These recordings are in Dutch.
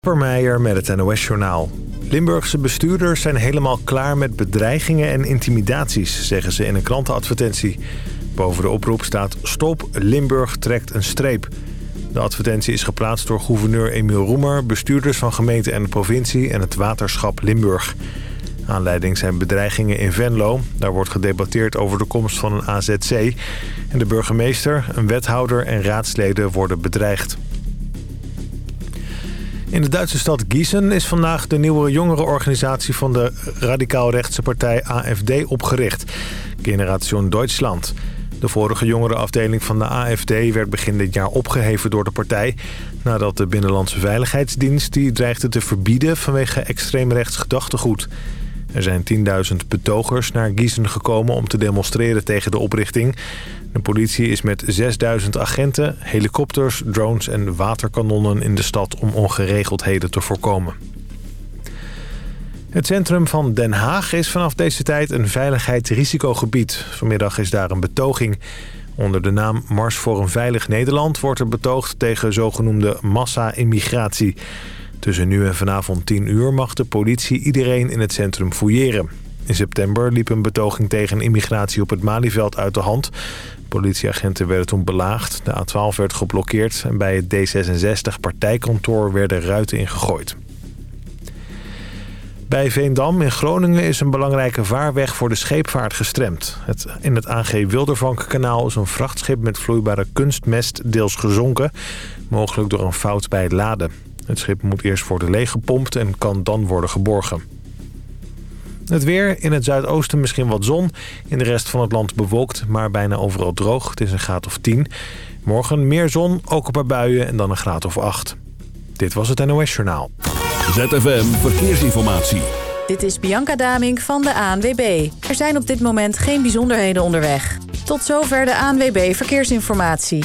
Meijer met het NOS-journaal. Limburgse bestuurders zijn helemaal klaar met bedreigingen en intimidaties, zeggen ze in een krantenadvertentie. Boven de oproep staat Stop, Limburg trekt een streep. De advertentie is geplaatst door gouverneur Emiel Roemer, bestuurders van gemeente en provincie en het waterschap Limburg. Aanleiding zijn bedreigingen in Venlo. Daar wordt gedebatteerd over de komst van een AZC. En de burgemeester, een wethouder en raadsleden worden bedreigd. In de Duitse stad Gießen is vandaag de nieuwe jongerenorganisatie van de radicaal-rechtse partij AFD opgericht. Generation Deutschland. De vorige jongerenafdeling van de AFD werd begin dit jaar opgeheven door de partij... nadat de Binnenlandse Veiligheidsdienst die dreigde te verbieden vanwege extreemrechts gedachtegoed. Er zijn 10.000 betogers naar Gießen gekomen om te demonstreren tegen de oprichting. De politie is met 6000 agenten, helikopters, drones en waterkanonnen in de stad om ongeregeldheden te voorkomen. Het centrum van Den Haag is vanaf deze tijd een veiligheidsrisicogebied. Vanmiddag is daar een betoging. Onder de naam Mars voor een Veilig Nederland wordt er betoogd tegen zogenoemde massa-immigratie. Tussen nu en vanavond 10 uur mag de politie iedereen in het centrum fouilleren. In september liep een betoging tegen immigratie op het Malieveld uit de hand. Politieagenten werden toen belaagd. De A12 werd geblokkeerd en bij het D66-partijkantoor werden ruiten ingegooid. Bij Veendam in Groningen is een belangrijke vaarweg voor de scheepvaart gestremd. Het, in het AG Wildervankkanaal is een vrachtschip met vloeibare kunstmest deels gezonken. Mogelijk door een fout bij het laden. Het schip moet eerst worden leeggepompt en kan dan worden geborgen. Het weer, in het zuidoosten misschien wat zon. In de rest van het land bewolkt, maar bijna overal droog. Het is een graad of 10. Morgen meer zon, ook een paar buien en dan een graad of 8. Dit was het NOS Journaal. ZFM Verkeersinformatie. Dit is Bianca Daming van de ANWB. Er zijn op dit moment geen bijzonderheden onderweg. Tot zover de ANWB Verkeersinformatie.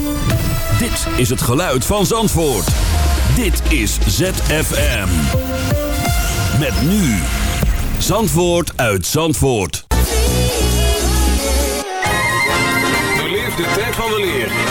Dit is het geluid van Zandvoort. Dit is ZFM. Met nu. Zandvoort uit Zandvoort. Beleef de tijd van weleer. Met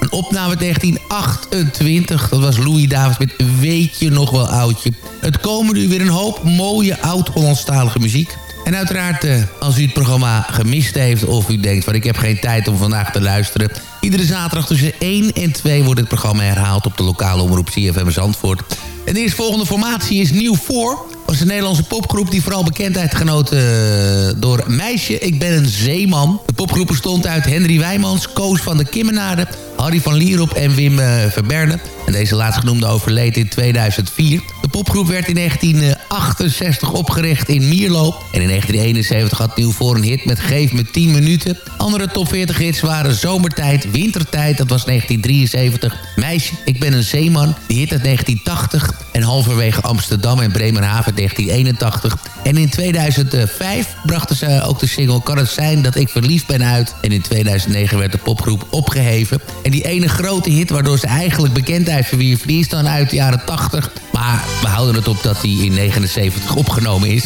Een opname uit 1928. Dat was Louis Davids met Weet je nog wel oudje. Het komen nu weer een hoop mooie oud-Hollandstalige muziek. En uiteraard, eh, als u het programma gemist heeft... of u denkt van ik heb geen tijd om vandaag te luisteren... iedere zaterdag tussen 1 en 2 wordt het programma herhaald... op de lokale omroep CFM Zandvoort. En de eerstvolgende formatie is Nieuw Voor. was een Nederlandse popgroep die vooral bekendheid genoten eh, door Meisje, ik ben een zeeman. De popgroep bestond uit Henry Wijmans, Koos van de Kimmenade... Harry van Lierop en Wim uh, Verberne. En deze laatstgenoemde overleed in 2004. De popgroep werd in 1968 opgericht in Mierlo. En in 1971 had Nieuw voor een hit met Geef me 10 minuten. Andere top 40 hits waren Zomertijd, Wintertijd, dat was 1973. Meisje, ik ben een zeeman, die hit uit 1980. En halverwege Amsterdam en Bremerhaven 1981. En in 2005 brachten ze ook de single Kan het zijn dat ik verliefd ben uit. En in 2009 werd de popgroep opgeheven. En die ene grote hit waardoor ze eigenlijk bekendheid verwierf... die is dan uit de jaren 80. Maar we houden het op dat die in 79 opgenomen is.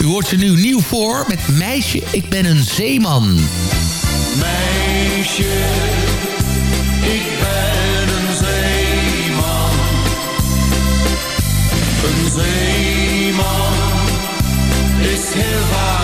U hoort ze nu nieuw voor met Meisje, ik ben een zeeman. Meisje, ik ben een zeeman. Een zeeman is heel vaak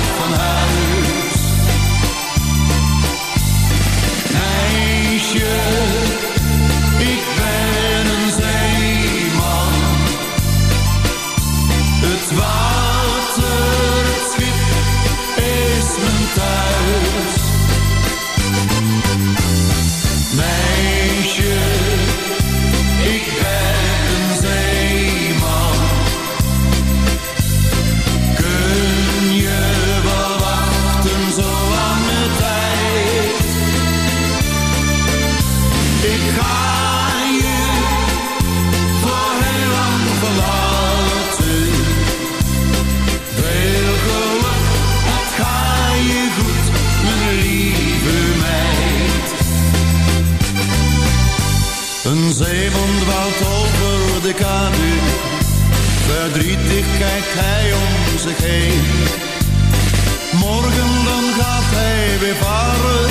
kijkt hij om zich heen. Morgen dan gaat hij weer varen,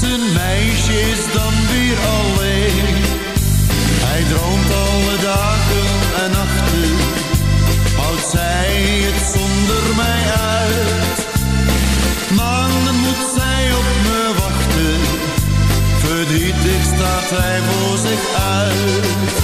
zijn meisje is dan weer alleen. Hij droomt alle dagen en nachten, houdt zij het zonder mij uit. Maanden moet zij op me wachten, verdrietig staat hij voor zich uit.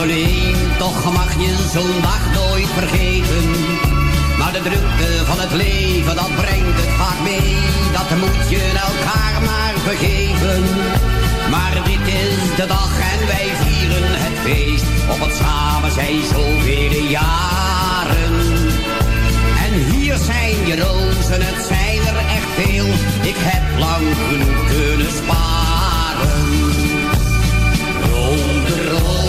Geleden. Toch mag je zo'n dag nooit vergeten. Maar de drukte van het leven, dat brengt het vaak mee. Dat moet je elkaar maar vergeven. Maar dit is de dag en wij vieren het feest. Op het samen zijn zoveel jaren. En hier zijn je rozen, het zijn er echt veel. Ik heb lang genoeg kunnen sparen. Rode rozen,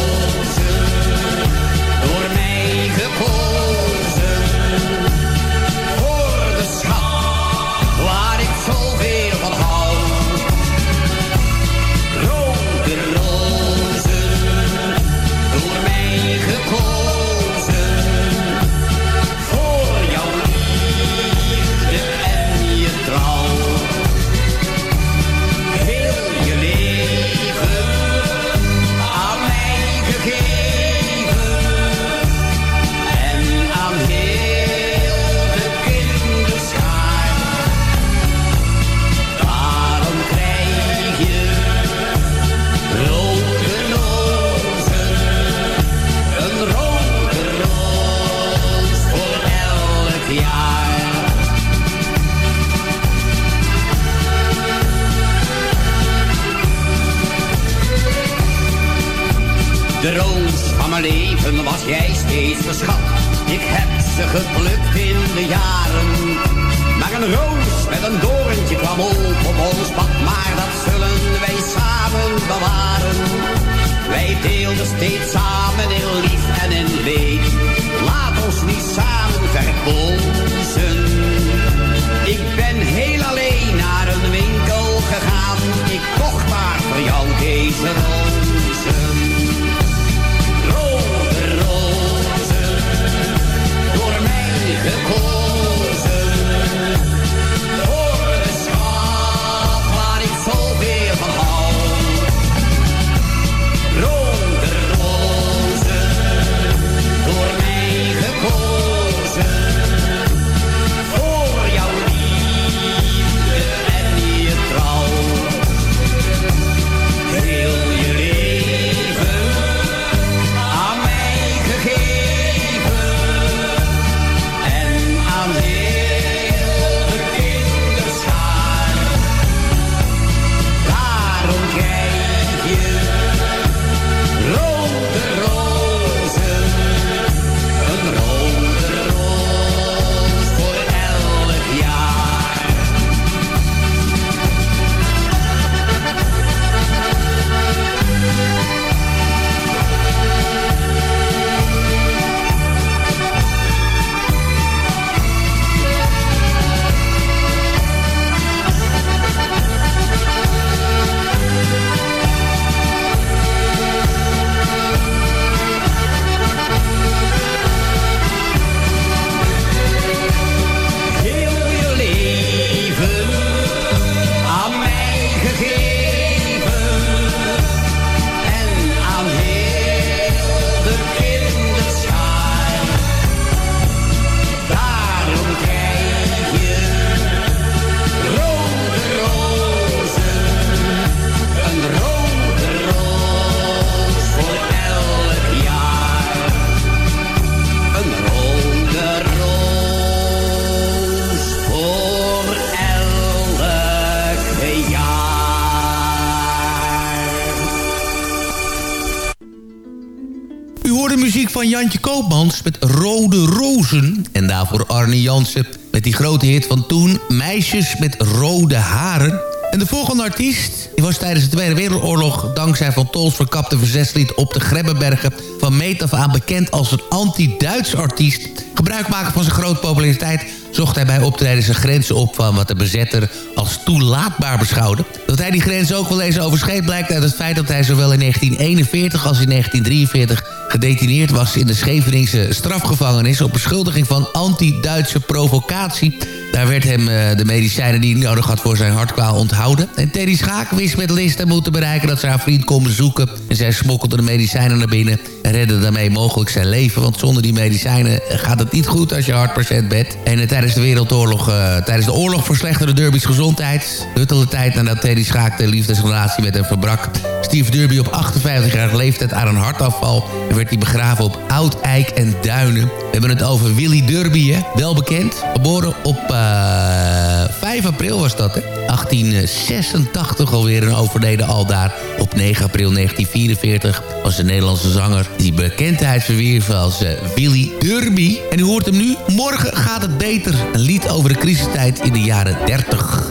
Met die grote hit van toen... Meisjes met rode haren. En de volgende artiest die was tijdens de Tweede Wereldoorlog... dankzij Van Tols verkapte verzetslied op de Grebbebergen... van meet af aan bekend als een anti-Duits artiest. Gebruik maken van zijn grote populariteit... zocht hij bij optreden zijn grenzen op van wat de bezetter als toelaatbaar beschouwde. Dat hij die grens ook wel eens overschreed blijkt uit het feit dat hij zowel in 1941 als in 1943 gedetineerd was in de Scheveningse strafgevangenis... op beschuldiging van anti-Duitse provocatie... Daar werd hem uh, de medicijnen die hij nodig had voor zijn hartkwaal onthouden. En Teddy Schaak wist met list moeten bereiken dat ze haar vriend kon bezoeken. En zij smokkelde de medicijnen naar binnen en redde daarmee mogelijk zijn leven. Want zonder die medicijnen gaat het niet goed als je hartpatiënt bent. En uh, tijdens de Wereldoorlog, uh, tijdens de oorlog verslechterde Derby's gezondheid. Huttelde tijd nadat Teddy Schaak de liefdesrelatie met hem verbrak. Stierf Derby op 58-jarige leeftijd aan een hartafval. Werd hij begraven op Oud-Eik en Duinen. We hebben het over Willy Derby, hè? wel bekend. Geboren op uh, 5 april was dat, hè? 1886 alweer een overleden aldaar. Op 9 april 1944 was de Nederlandse zanger die bekendheid verwierf als uh, Willy Derby. En u hoort hem nu. Morgen gaat het beter. Een lied over de crisistijd in de jaren 30.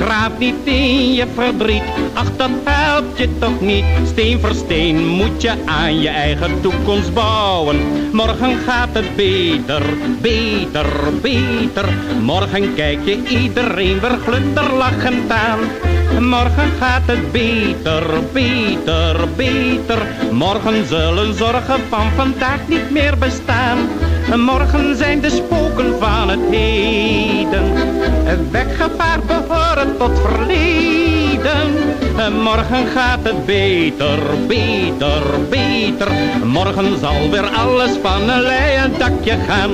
Graaf niet in je verdriet, ach dat helpt je toch niet. Steen voor steen moet je aan je eigen toekomst bouwen. Morgen gaat het beter, beter, beter. Morgen kijk je iedereen weer glunderlachend aan. Morgen gaat het beter, beter, beter. Morgen zullen zorgen van vandaag niet meer bestaan. Morgen zijn de spoken van het heden. Weggevaard behoren tot verleden. Morgen gaat het beter, beter, beter. Morgen zal weer alles van een leien dakje gaan.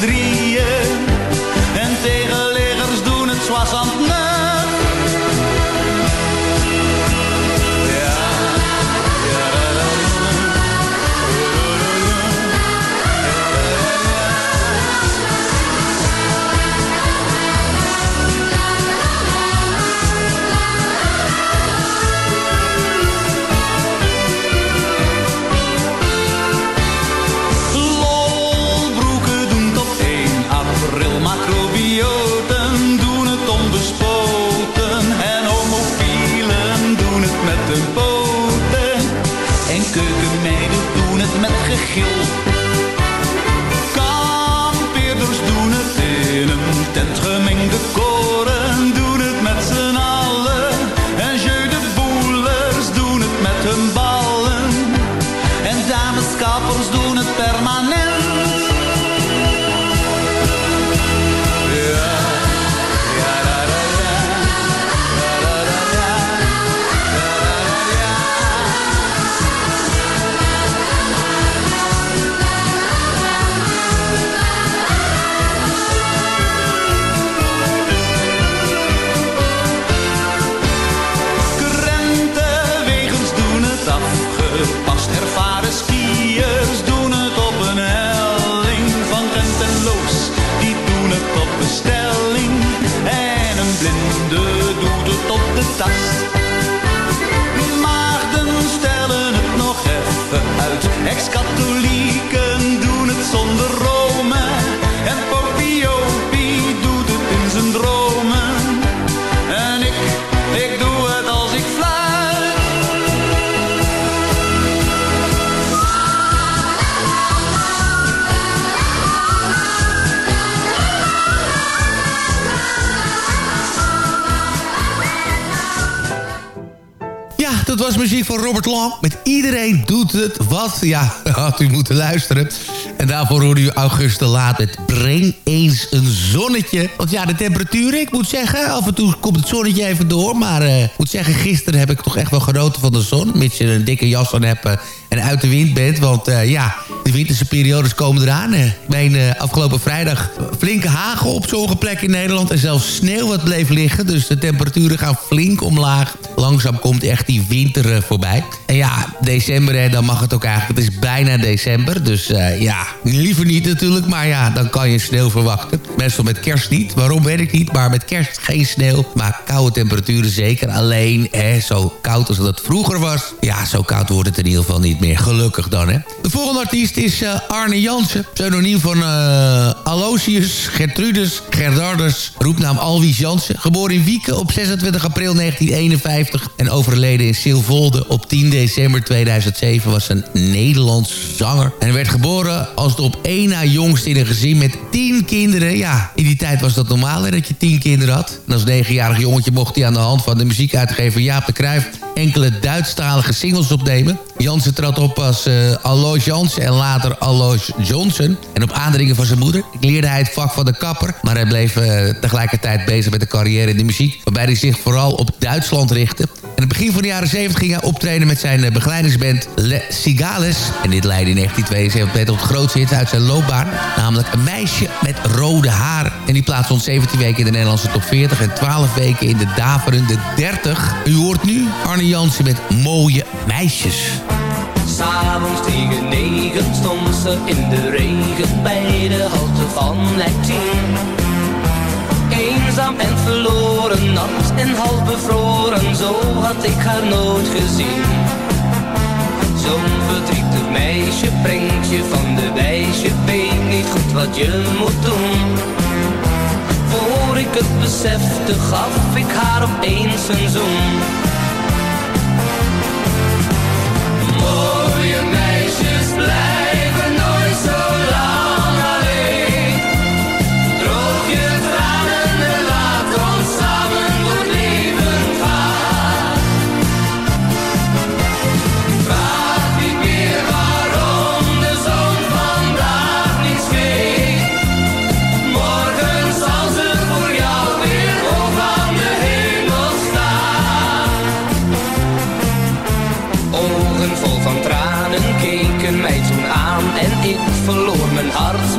Drie. was muziek van Robert Long. Met iedereen doet het wat. Ja, had u moeten luisteren. En daarvoor hoorde u augustus Laat met Breng eens een zonnetje. Want ja, de temperaturen, ik moet zeggen, af en toe komt het zonnetje even door. Maar eh, ik moet zeggen, gisteren heb ik toch echt wel genoten van de zon. Mits je een dikke jas aan hebt eh, en uit de wind bent. Want eh, ja, de winterse periodes komen eraan. Ik meen afgelopen vrijdag flinke hagel op sommige plekken in Nederland. En zelfs sneeuw wat bleef liggen. Dus de temperaturen gaan flink omlaag. Langzaam komt echt die winter voorbij. En ja, december, hè, dan mag het ook eigenlijk. Het is bijna december, dus ja liever niet natuurlijk. Maar ja, dan kan je sneeuw verwachten. Meestal met kerst niet. Waarom weet ik niet, maar met kerst geen sneeuw. Maar koude temperaturen zeker. Alleen, hè, zo koud als het vroeger was. Ja, zo koud wordt het in ieder geval niet meer. Gelukkig dan, hè. De volgende artiest is uh, Arne Jansen. Pseudoniem van uh, Aloysius Gertrudus Gerdardus. Roepnaam Alwies Jansen. Geboren in Wieken op 26 april 1951. En overleden in Silvolde op 10 december 2007 was een Nederlands zanger. En werd geboren als de op één na jongste in een gezin met 10 kinderen. Ja, in die tijd was dat normaal dat je 10 kinderen had. En als negenjarig jongetje mocht hij aan de hand van de muziekuitgever Jaap de Cruijff enkele Duitsstalige singles opnemen. Jansen trad op als uh, Alois Jansen en later Alois Johnson. En op aandringen van zijn moeder leerde hij het vak van de kapper. Maar hij bleef uh, tegelijkertijd bezig met de carrière in de muziek. Waarbij hij zich vooral op Duitsland richtte. En in het begin van de jaren 70 ging hij optreden met zijn begeleidingsband Le Cigales. En dit leidde in 1972 tot grootste hit uit zijn loopbaan. Namelijk Een meisje met rode haar. En die plaatste ons 17 weken in de Nederlandse top 40 en 12 weken in de daverende 30. U hoort nu Arne Jansen met Mooie Meisjes. S'avonds tegen negen stond ze in de regen bij de halte van Leiding. Eenzaam en verloren, nat en half bevroren, zo had ik haar nooit gezien. Zo'n verdrietig meisje brengt je van de wijsje, weet niet goed wat je moet doen. Voor ik het besefte, gaf ik haar opeens een zoen.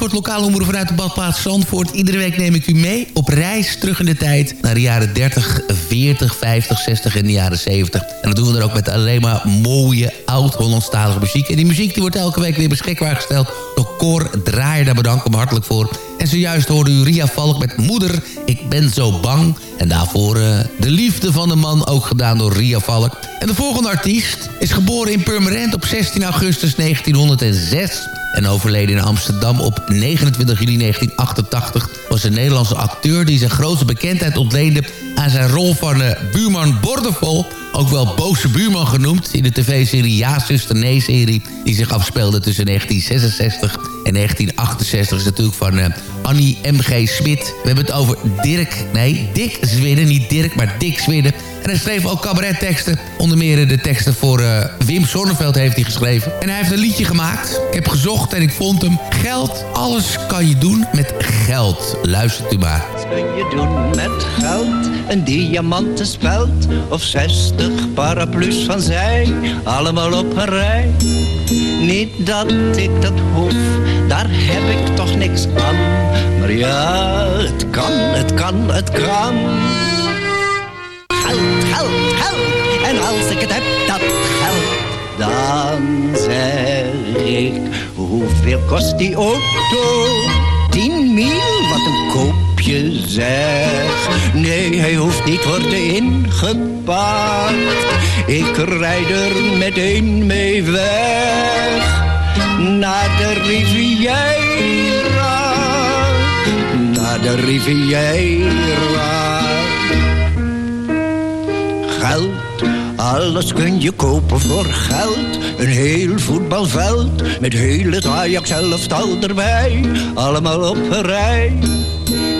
Zandvoort, lokale omroep vanuit de badplaats Zandvoort. Iedere week neem ik u mee op reis terug in de tijd... naar de jaren 30, 40, 50, 60 en de jaren 70. En dat doen we dan ook met alleen maar mooie, oud-Hollandstalige muziek. En die muziek die wordt elke week weer beschikbaar gesteld... door Cor Draaier, daar bedank ik hem hartelijk voor. En zojuist hoorde u Ria Valk met Moeder, ik ben zo bang. En daarvoor uh, de liefde van de man, ook gedaan door Ria Valk. En de volgende artiest is geboren in Purmerend op 16 augustus 1906 en overleden in Amsterdam op 29 juli 1988... was een Nederlandse acteur die zijn grootste bekendheid ontleende... aan zijn rol van uh, buurman Bordevol... ook wel Boze Buurman genoemd... in de tv-serie Ja, Zuster, Nee-serie... die zich afspeelde tussen 1966 en 1968. is natuurlijk van uh, Annie M.G. Smit. We hebben het over Dirk, nee, Dick Zwidden. Niet Dirk, maar Dick Zwidden. En hij schreef ook cabaretteksten. Onder meer de teksten voor uh, Wim Sonneveld heeft hij geschreven. En hij heeft een liedje gemaakt. Ik heb gezocht en ik vond hem. Geld, alles kan je doen met geld. Luistert u maar. Wat je doen met geld? Een diamanten speld of 60 paraplu's van zij. Allemaal op een rij. Niet dat ik dat hoef, daar heb ik toch niks aan. Maar ja, het kan, het kan, het kan geld, geld, geld. En als ik het heb, dat geld, dan zeg ik, hoeveel kost die auto? Tien mil, wat een koopje zeg. Nee, hij hoeft niet worden ingepakt. Ik rijd er meteen mee weg. Naar de Riviera. Naar de Riviera geld. Alles kun je kopen voor geld. Een heel voetbalveld met heel het Ajax erbij. Allemaal op een rij.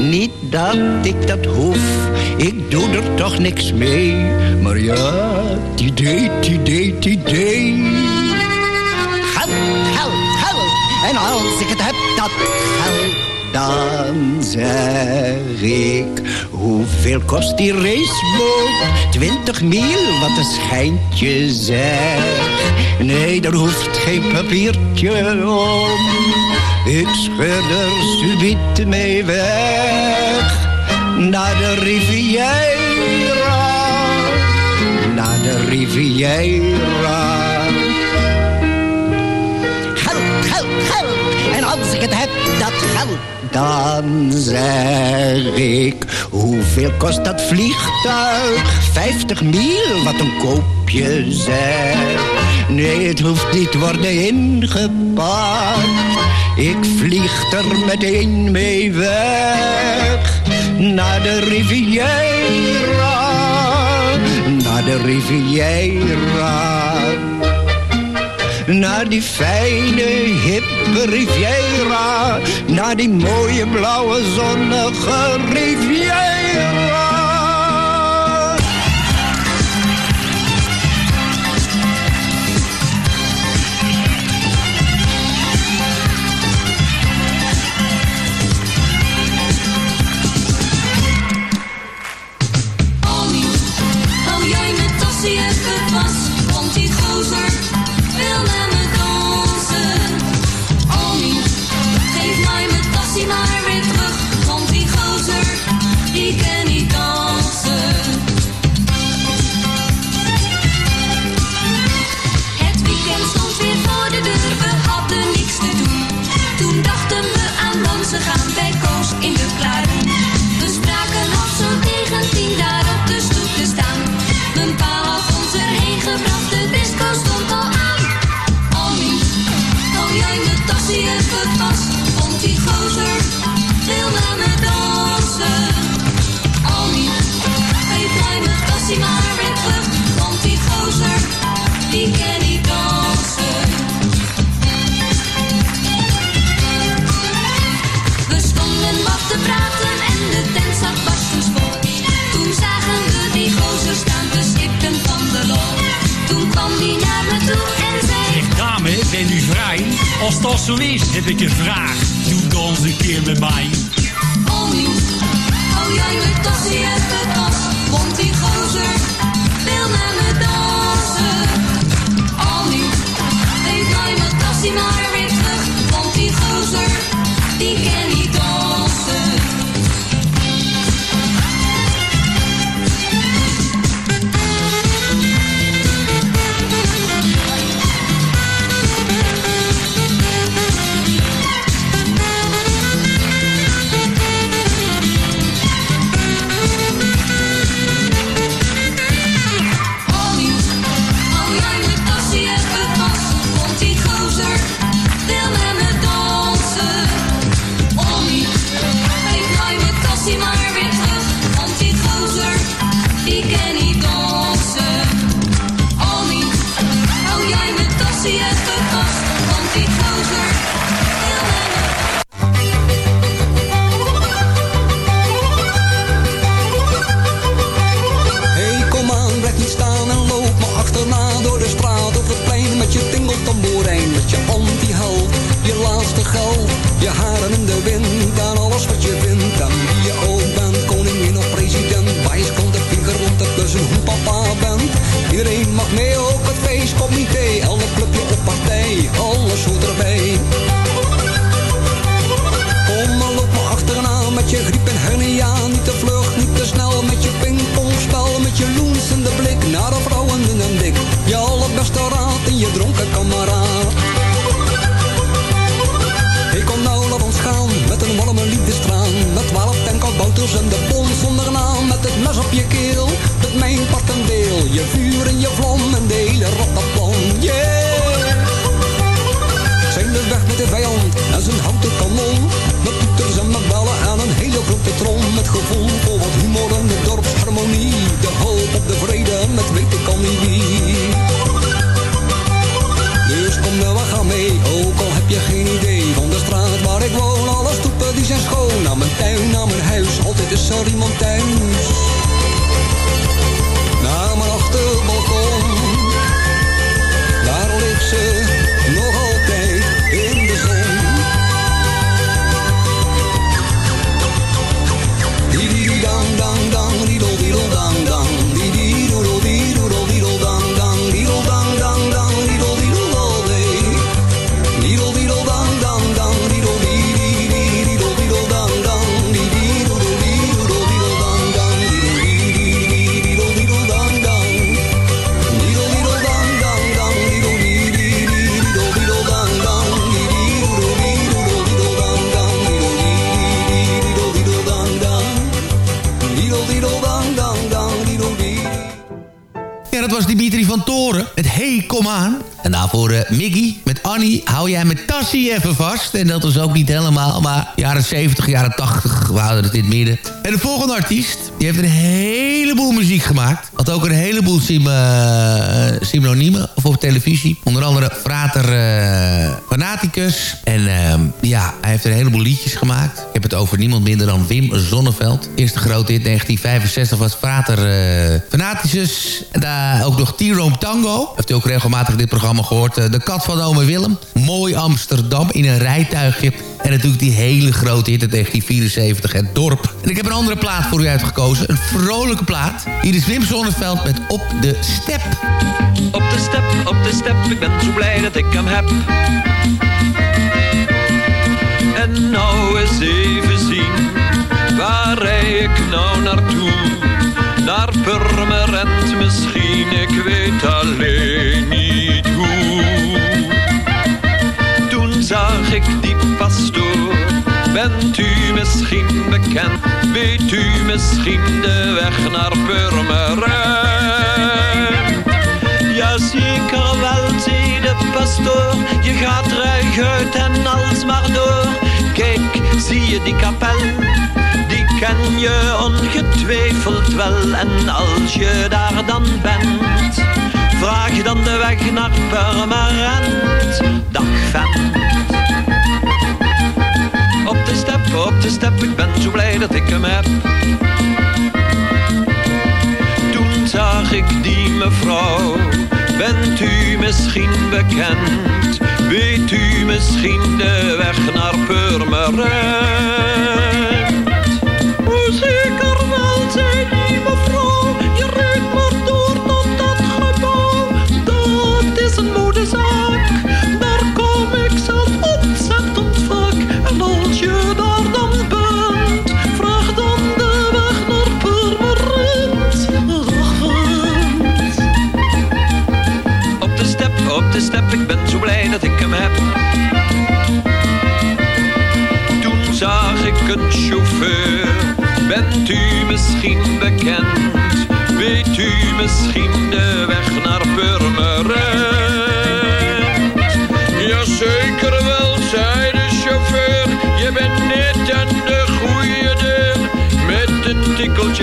Niet dat ik dat hoef, ik doe er toch niks mee. Maar ja, die idee, die idee, die idee. Geld, geld, geld. En als ik het heb, dat geld dan zeg ik, hoeveel kost die raceboot? Twintig mil, wat een schijntje zeg. Nee, er hoeft geen papiertje om. Ik scheur er subiet mee weg. Naar de Riviera. Naar de Riviera. Geld, geld, geld. En als ik het heb, dat geld dan zeg ik, hoeveel kost dat vliegtuig? Vijftig mil, wat een koopje zeg. Nee, het hoeft niet worden ingepakt. Ik vlieg er meteen mee weg. Naar de Riviera. Naar de Riviera naar die fijne, hippe Riviera. Naar die mooie, blauwe, zonnige Riviera. zie je even vast. En dat was ook niet helemaal, maar jaren 70, jaren 80 waren het in het midden. En de volgende artiest, die heeft een heleboel muziek gemaakt. Had ook een heleboel sim, eh, eh, uh, synoniemen voor televisie. Onder andere Frater eh, Fanaticus. En ehm, ja, hij heeft een heleboel liedjes gemaakt. Ik heb het over niemand minder dan Wim Zonneveld. Eerste grote hit 1965 was Frater Fanaticus. Daar ook nog T-Rome Tango. Heeft u ook regelmatig dit programma gehoord. de Kat van Ome Willem. Mooi Amsterdam in een rijtuigje en natuurlijk die hele grote hit uit 1974, Het Dorp. En ik heb een andere plaat voor u uitgekozen. Een vrolijke plaat. Hier is Wim Zonneveld met Op de Step. Op de step, op de step, ik ben zo blij dat ik hem heb. En nou eens even zien, waar rij ik nou naartoe? Naar Purmerend misschien, ik weet alleen niet zag ik die pastoor. Bent u misschien bekend? Weet u misschien de weg naar Purmerend? Ja, zeker wel, zei de pastoor. Je gaat uit en alsmaar door. Kijk, zie je die kapel? Die ken je ongetwijfeld wel. En als je daar dan bent vraag dan de weg naar Purmerend. Dag vent. Op de step, op de step, ik ben zo blij dat ik hem heb. Toen zag ik die mevrouw, bent u misschien bekend? Weet u misschien de weg naar Purmerend?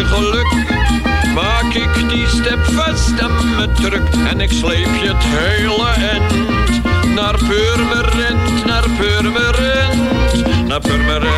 Geluk maak ik die step vast aan mijn en ik sleep je het hele end naar Purmerend, naar Purmerend, naar Purmerend.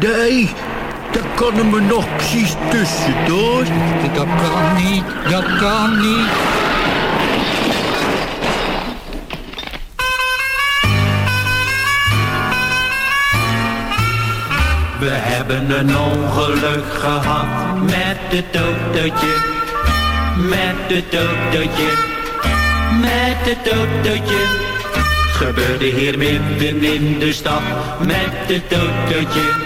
Nee, dat kan er me nog precies tussendoor. Dat kan niet, dat kan niet. We hebben een ongeluk gehad met het autootje. Met het autootje. Met het autootje. Gebeurde hier midden in de stad met het autootje.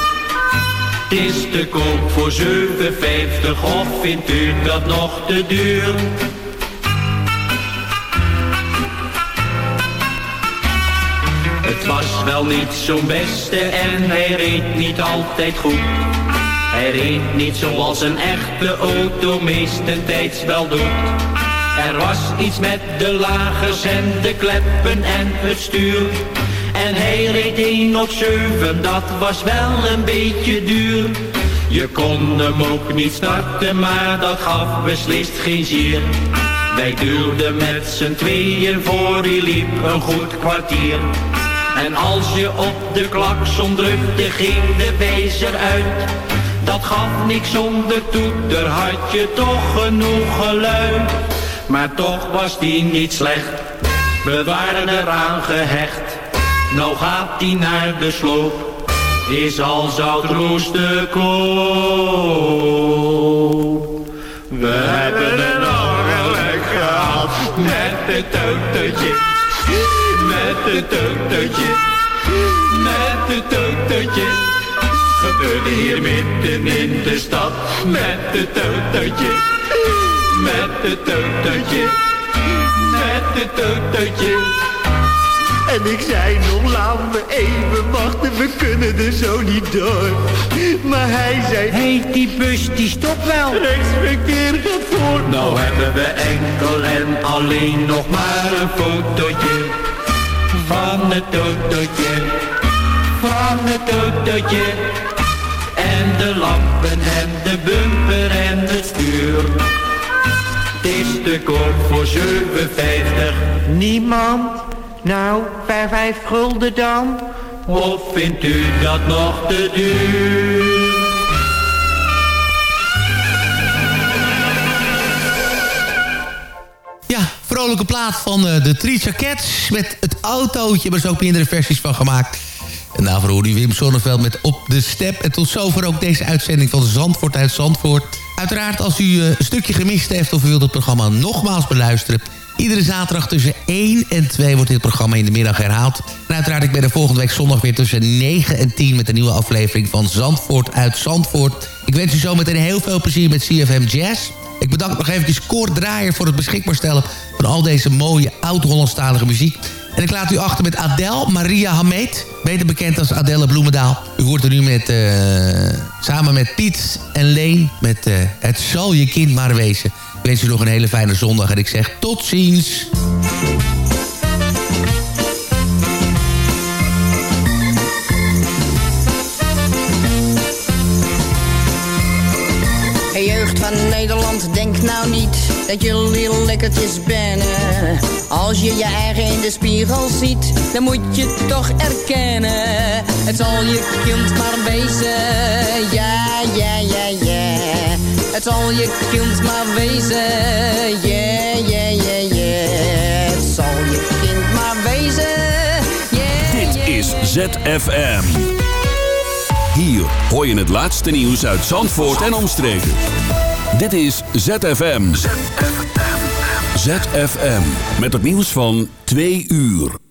Het is te koop voor 7,50 of vindt u dat nog te duur? Het was wel niet zo'n beste en hij reed niet altijd goed. Hij reed niet zoals een echte auto meestentijds wel doet. Er was iets met de lagers en de kleppen en het stuur. En hij reed 1 op 7, dat was wel een beetje duur. Je kon hem ook niet starten, maar dat gaf beslist geen zier. Wij duwden met z'n tweeën voor, hij liep een goed kwartier. En als je op de klakson drukte, ging de wezer uit. Dat gaf niks zonder toeter, had je toch genoeg geluid. Maar toch was die niet slecht, we waren eraan gehecht. Nou gaat die naar de sloop, is al zout roest koop. We hebben een ongeluk gehad met het autootje, met het autootje, met het autootje. Gebeurde hier midden in de stad, met het autootje, met het autootje, met het autootje. En ik zei nog, laat me even wachten, we kunnen er zo niet door. Maar hij zei... Hé, hey, die bus, die stopt wel. Rechtsverkeer gaat voor. Nou hebben we enkel en alleen nog maar een fotootje van het autootje, van het autootje. En de lampen en de bumper en het stuur. Het is te koop voor 7,50. Niemand? Nou, vijf, vijf gulden dan? Of vindt u dat nog te duur? Ja, vrolijke plaat van uh, de Three Cats met het autootje. Maar er zijn ook meerdere versies van gemaakt. En daarvoor hoorde u Wim Sonneveld met Op de Step. En tot zover ook deze uitzending van Zandvoort uit Zandvoort. Uiteraard als u uh, een stukje gemist heeft of u wilt het programma nogmaals beluisteren... Iedere zaterdag tussen 1 en 2 wordt dit programma in de middag herhaald. En uiteraard, ik ben er volgende week zondag weer tussen 9 en 10... met een nieuwe aflevering van Zandvoort uit Zandvoort. Ik wens u zo meteen heel veel plezier met CFM Jazz. Ik bedank nog eventjes Koord Draaier voor het beschikbaar stellen... van al deze mooie oud-Hollandstalige muziek. En ik laat u achter met Adele Maria Hameet. Beter bekend als Adele Bloemendaal. U hoort er nu met, uh, samen met Piet en Leen... met uh, Het zal je kind maar wezen... Ik wens u nog een hele fijne zondag en ik zeg tot ziens. Hey jeugd van Nederland, denk nou niet dat jullie lekkertjes bennen. Als je je eigen in de spiegel ziet, dan moet je toch erkennen. Het zal je kind maar wezen, ja, ja, ja, ja. Het zal je kind maar wezen, yeah, yeah, yeah, yeah. Het zal je kind maar wezen, yeah, Dit is ZFM. Hier hoor je het laatste nieuws uit Zandvoort en omstreken. Dit is ZFM. ZFM. Met het nieuws van 2 uur.